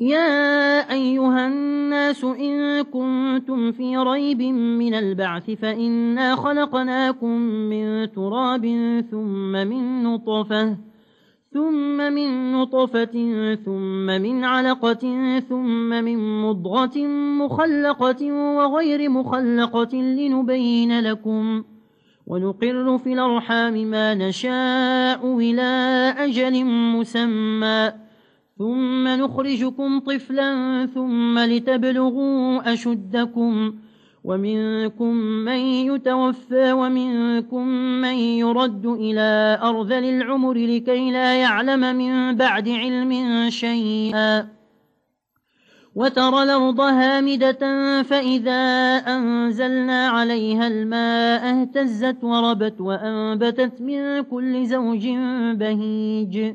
يا أيها الناس إن كنتم في ريب من البعث فإنا خلقناكم من تراب ثم من نطفة ثم من نطفة ثم من علقة ثم من مضغة مخلقة وغير مخلقة لنبين لكم ونقر في الأرحام ما نشاء إلى أجل مسمى. ثم نخرجكم طفلا ثم لتبلغوا أشدكم ومنكم من يتوفى ومنكم من يرد إلى أرض العمر لكي لا يعلم من بعد علم شيئا وترى الأرض هامدة فإذا أنزلنا عليها الماء اهتزت وربت وأنبتت من كل زوج بهيج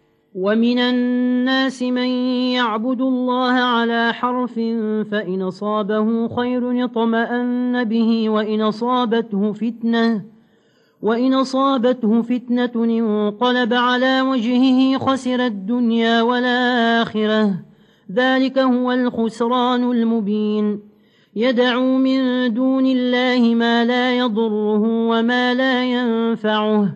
ومن الناس من يعبد الله على حرف فإن صابه خير طمأن به وإن صابته فتنة وإن صابته فتنة انقلب على وجهه خسر الدنيا والآخرة ذلك هو الخسران المبين يدعو من دون الله ما لا يضره وما لا ينفعه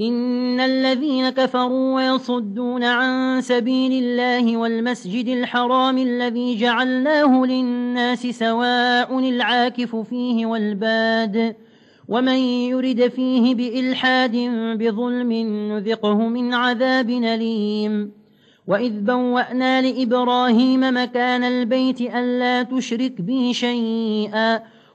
إن الذين كفروا ويصدون عن سبيل الله والمسجد الحرام الذي جعلناه للناس سواء العاكف فيه والباد ومن يرد فيه بإلحاد بظلم نذقه من عذاب نليم وإذ بوأنا لإبراهيم مكان البيت ألا تشرك بي شيئا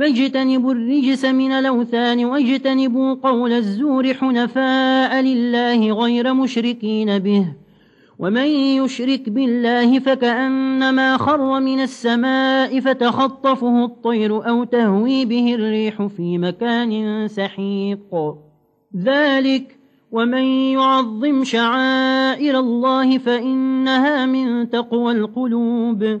فاجتنبوا الرجس من الأوثان واجتنبوا قول الزور حنفاء لله غير مشركين به ومن يشرك بالله فكأنما خر من السماء فتخطفه الطير أو تهوي به الريح في مكان سحيق. ذلك ومن يعظم شعائر الله فإنها من تقوى القلوب.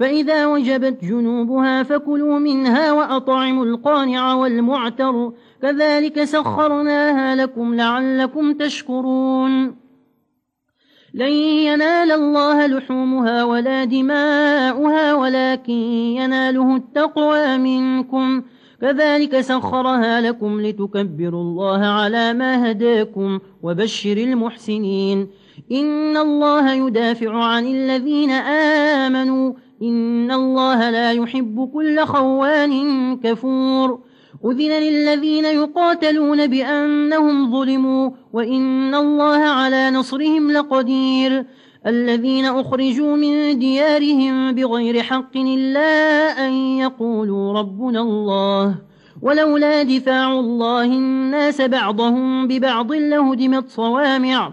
فإذا وجبت جنوبها فكلوا منها وأطعموا القانع والمعتر كذلك سخرناها لكم لعلكم تشكرون لن ينال الله لحومها ولا دماؤها ولكن يناله التقوى منكم كذلك سخرها لكم لتكبروا الله على ما هداكم وبشر المحسنين إن الله يدافع عن الذين آمنوا إن الله لا يحب كل خوان كفور أذن للذين يقاتلون بأنهم ظلموا وإن الله على نصرهم لقدير الذين أخرجوا من ديارهم بغير حق إلا أن يقولوا ربنا الله ولولا دفاع الله الناس بعضهم ببعض لهدمت صوامع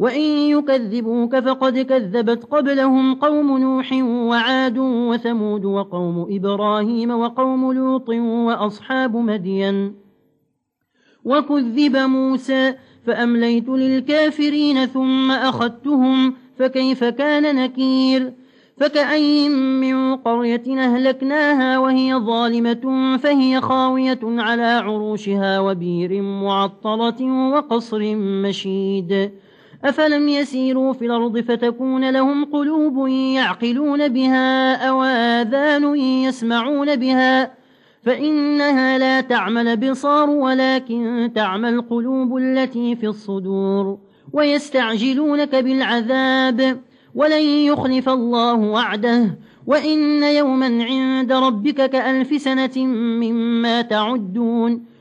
وإن يكذبوك فقد كذبت قبلهم قوم نوح وعاد وثمود وقوم إبراهيم وقوم لوط وأصحاب مدين وكذب موسى فأمليت للكافرين ثم أخذتهم فكيف كان نكير فكأي من قرية أهلكناها وهي ظالمة فهي خاوية على عروشها وبير معطلة وقصر مشيد أفلم يسيروا في الأرض فتكون لهم قلوب يعقلون بها أو آذان يسمعون بها فإنها لا تعمل بصار ولكن تعمل قلوب التي في الصدور ويستعجلونك بالعذاب ولن يخلف الله وعده وإن يوما عند ربك كألف سنة مما تعدون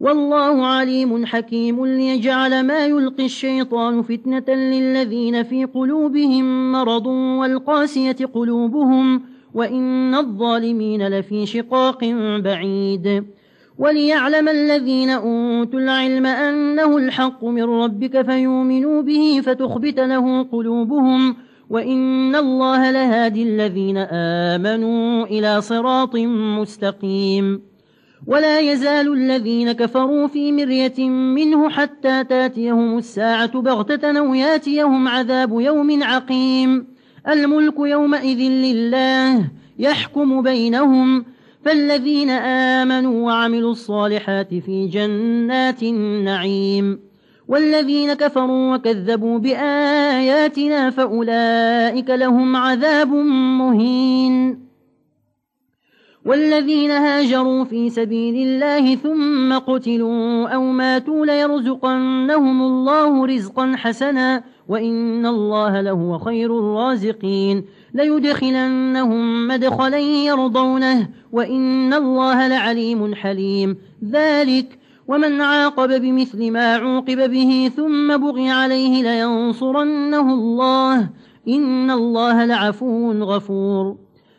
والله عليم حكيم ليجعل ما يلقي الشيطان فتنة للذين في قلوبهم مرض والقاسية قلوبهم وإن الظالمين لفي شقاق بعيد. وليعلم الذين أوتوا العلم أنه الحق من ربك فيؤمنوا به فتخبت له قلوبهم وإن الله لهادي الذين آمنوا إلى صراط مستقيم. ولا يزال الذين كفروا في مرية منه حتى تاتيهم الساعة بغتة أو ياتيهم عذاب يوم عقيم. الملك يومئذ لله يحكم بينهم. فالذين آمنوا وعملوا الصالحات في جنات النعيم. والذين كفروا وكذبوا بآياتنا فأولئك لهم عذاب مهين. والذين هاجروا في سبيل الله ثم قتلوا أو ماتوا ليرزقنهم الله رزقا حسنا وإن الله لهو خير الرازقين ليدخلنهم مدخلا يرضونه وإن الله لعليم حليم ذلك ومن عاقب بمثل ما عوقب به ثم بغي عليه لينصرنه الله إن الله لعفو غفور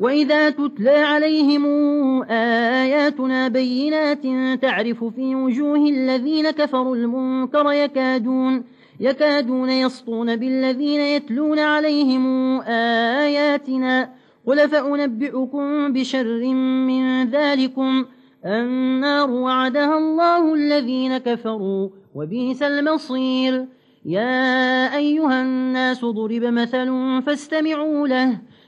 وإذا تتلى عليهم آياتنا بينات تعرف في وجوه الذين كفروا المنكر يكادون يكادون يسطون بالذين يتلون عليهم آياتنا قل فأنبئكم بشر من ذلكم النار وعدها الله الذين كفروا وبيس المصير يا أيها الناس ضرب مثل فاستمعوا له